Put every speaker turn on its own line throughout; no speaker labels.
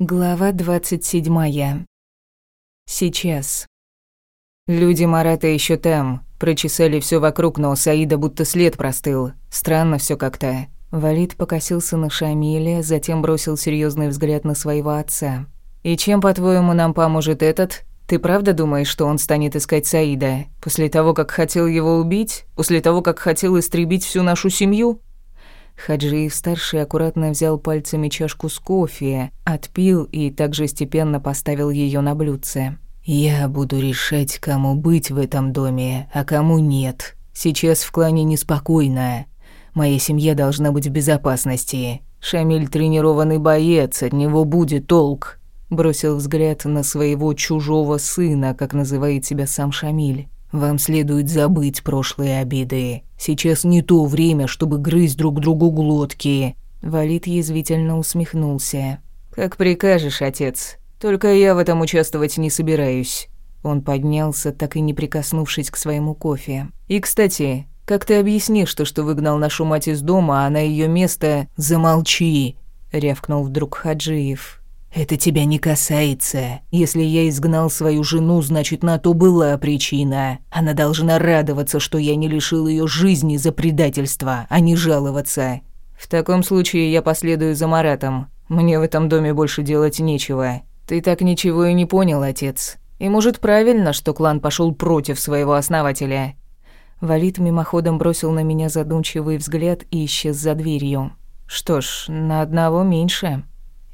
Глава 27. Сейчас. Люди Марата еще там. Прочесали все вокруг, но Саида будто след простыл. Странно все как-то. Валид покосился на Шамиля, затем бросил серьезный взгляд на своего отца. «И чем, по-твоему, нам поможет этот? Ты правда думаешь, что он станет искать Саида? После того, как хотел его убить? После того, как хотел истребить всю нашу семью?» Хаджиев-старший аккуратно взял пальцами чашку с кофе, отпил и также степенно поставил ее на блюдце. «Я буду решать, кому быть в этом доме, а кому нет. Сейчас в клане неспокойно. Моя семья должна быть в безопасности. Шамиль тренированный боец, от него будет толк». Бросил взгляд на своего чужого сына, как называет себя сам Шамиль. Вам следует забыть прошлые обиды. Сейчас не то время, чтобы грызть друг другу глотки». Валид язвительно усмехнулся. «Как прикажешь, отец. Только я в этом участвовать не собираюсь». Он поднялся, так и не прикоснувшись к своему кофе. «И, кстати, как ты объяснишь то, что выгнал нашу мать из дома, а на ее место...» «Замолчи!» — рявкнул вдруг Хаджиев. «Это тебя не касается. Если я изгнал свою жену, значит, на то была причина. Она должна радоваться, что я не лишил ее жизни за предательство, а не жаловаться. В таком случае я последую за Маратом. Мне в этом доме больше делать нечего. Ты так ничего и не понял, отец. И может, правильно, что клан пошел против своего основателя?» Валид мимоходом бросил на меня задумчивый взгляд и исчез за дверью. «Что ж, на одного меньше».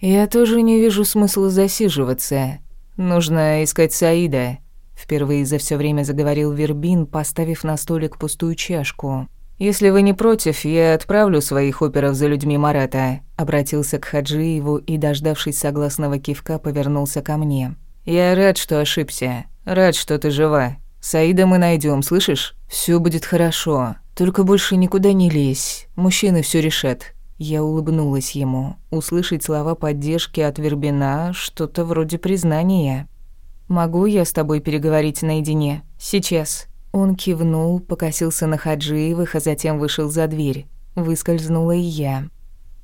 «Я тоже не вижу смысла засиживаться. Нужно искать Саида», — впервые за все время заговорил Вербин, поставив на столик пустую чашку. «Если вы не против, я отправлю своих оперов за людьми Марата», — обратился к Хаджиеву и, дождавшись согласного кивка, повернулся ко мне. «Я рад, что ошибся. Рад, что ты жива. Саида мы найдем, слышишь? Все будет хорошо. Только больше никуда не лезь. Мужчины все решат. Я улыбнулась ему. Услышать слова поддержки от Вербина — что-то вроде признания. «Могу я с тобой переговорить наедине? Сейчас». Он кивнул, покосился на Хаджиевых, а затем вышел за дверь. Выскользнула и я.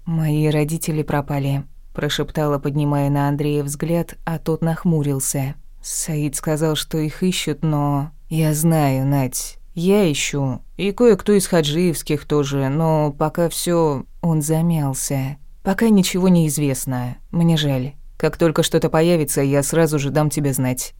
«Мои родители пропали», — прошептала, поднимая на Андрея взгляд, а тот нахмурился. Саид сказал, что их ищут, но... «Я знаю, Надь, я ищу. И кое-кто из хаджиевских тоже, но пока все Он замялся. Пока ничего не известно. Мне жаль. Как только что-то появится, я сразу же дам тебе знать.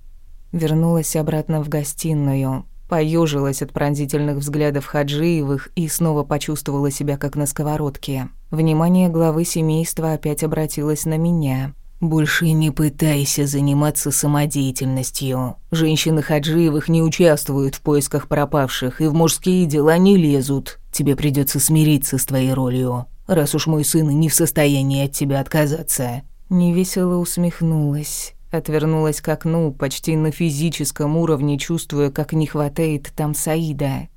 Вернулась обратно в гостиную. Поёжилась от пронзительных взглядов Хаджиевых и снова почувствовала себя как на сковородке. Внимание главы семейства опять обратилось на меня. «Больше не пытайся заниматься самодеятельностью. Женщины Хаджиевых не участвуют в поисках пропавших и в мужские дела не лезут. Тебе придется смириться с твоей ролью, раз уж мой сын не в состоянии от тебя отказаться». Невесело усмехнулась. Отвернулась к окну, почти на физическом уровне, чувствуя, как не хватает там Саида.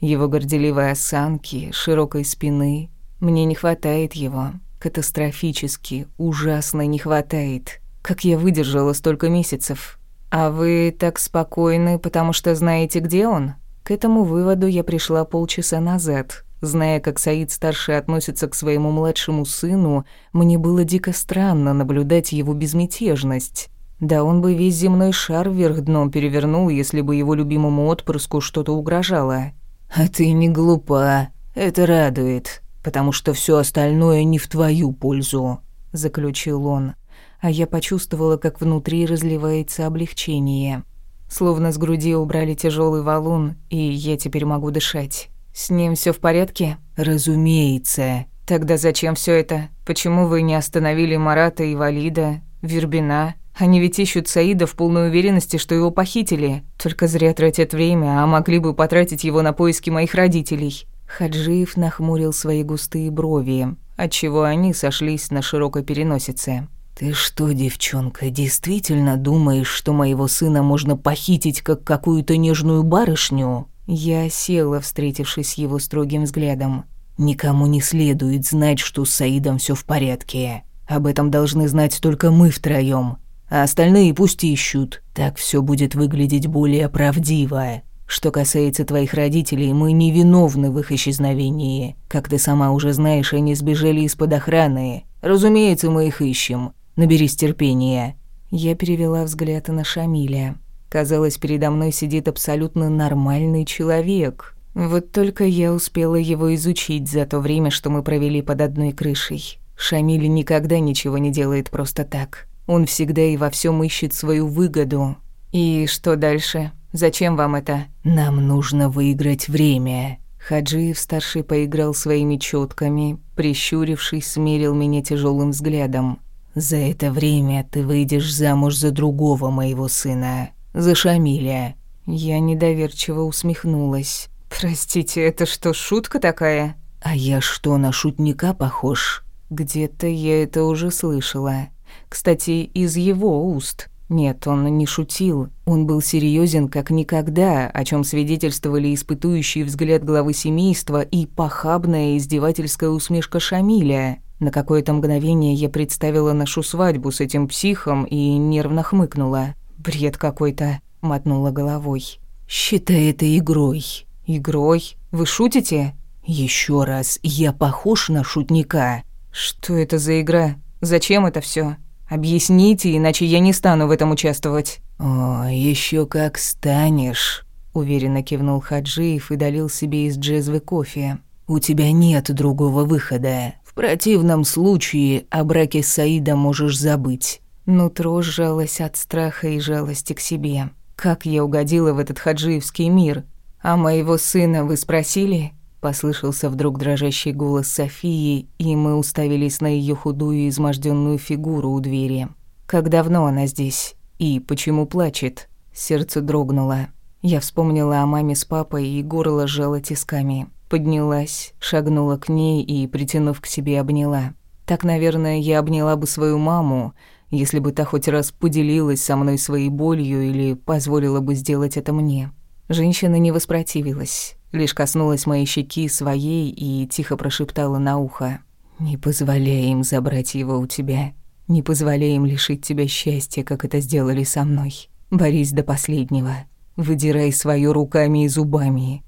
Его горделивой осанки, широкой спины. Мне не хватает его. Катастрофически, ужасно не хватает. Как я выдержала столько месяцев? А вы так спокойны, потому что знаете, где он? К этому выводу я пришла полчаса назад. Зная, как Саид-старший относится к своему младшему сыну, мне было дико странно наблюдать его безмятежность. Да он бы весь земной шар вверх дном перевернул, если бы его любимому отпрыску что-то угрожало. «А ты не глупа, это радует», потому что все остальное не в твою пользу», — заключил он. А я почувствовала, как внутри разливается облегчение. Словно с груди убрали тяжелый валун, и я теперь могу дышать. «С ним все в порядке?» «Разумеется». «Тогда зачем все это? Почему вы не остановили Марата и Валида, Вербина?» Они ведь ищут Саида в полной уверенности, что его похитили. Только зря тратят время, а могли бы потратить его на поиски моих родителей. Хаджиев нахмурил свои густые брови, отчего они сошлись на широкой переносице. «Ты что, девчонка, действительно думаешь, что моего сына можно похитить, как какую-то нежную барышню?» Я села, встретившись с его строгим взглядом. «Никому не следует знать, что с Саидом все в порядке. Об этом должны знать только мы втроем, а остальные пусть ищут. Так все будет выглядеть более правдиво. Что касается твоих родителей, мы не виновны в их исчезновении. Как ты сама уже знаешь, они сбежали из-под охраны. Разумеется, мы их ищем. Наберись терпения». Я перевела взгляд на Шамиля. Казалось, передо мной сидит абсолютно нормальный человек. Вот только я успела его изучить за то время, что мы провели под одной крышей. Шамиль никогда ничего не делает просто так. Он всегда и во всем ищет свою выгоду. И что дальше? Зачем вам это? Нам нужно выиграть время. Хаджиев-старший поиграл своими четками, прищурившись, смерил меня тяжелым взглядом. «За это время ты выйдешь замуж за другого моего сына, за Шамиля». Я недоверчиво усмехнулась. «Простите, это что, шутка такая?» «А я что, на шутника похож?» Где-то я это уже слышала. Кстати, из его уст. Нет, он не шутил. Он был серьезен как никогда, о чем свидетельствовали испытующий взгляд главы семейства и похабная издевательская усмешка Шамиля. На какое-то мгновение я представила нашу свадьбу с этим психом и нервно хмыкнула. «Бред какой-то», — мотнула головой. «Считай это игрой». «Игрой? Вы шутите?» Еще раз, я похож на шутника». «Что это за игра? Зачем это все? Объясните, иначе я не стану в этом участвовать». «О, еще как станешь», — уверенно кивнул Хаджиев и долил себе из джезвы кофе. «У тебя нет другого выхода. В противном случае о браке с Саидом можешь забыть». Нутро сжалось от страха и жалости к себе. Как я угодила в этот хаджиевский мир? А моего сына вы спросили? Послышался вдруг дрожащий голос Софии, и мы уставились на ее худую и изможденную фигуру у двери. Как давно она здесь? И почему плачет? Сердце дрогнуло. Я вспомнила о маме с папой, и горло сжало тисками. Поднялась, шагнула к ней и, притянув к себе, обняла. Так, наверное, я обняла бы свою маму, если бы та хоть раз поделилась со мной своей болью или позволила бы сделать это мне. Женщина не воспротивилась лишь коснулась моей щеки своей и тихо прошептала на ухо. «Не позволяй им забрать его у тебя. Не позволяй им лишить тебя счастья, как это сделали со мной. Борись до последнего. Выдирай свое руками и зубами,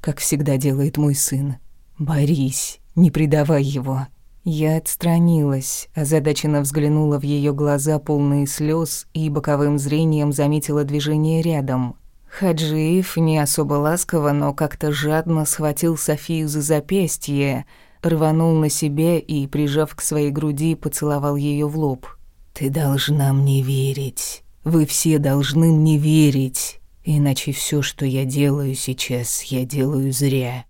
как всегда делает мой сын. Борись, не предавай его». Я отстранилась, озадаченно взглянула в ее глаза, полные слез, и боковым зрением заметила движение рядом. Хаджиев не особо ласково, но как-то жадно схватил Софию за запястье, рванул на себе и, прижав к своей груди, поцеловал ее в лоб. «Ты должна мне верить. Вы все должны мне верить. Иначе все, что я делаю сейчас, я делаю зря».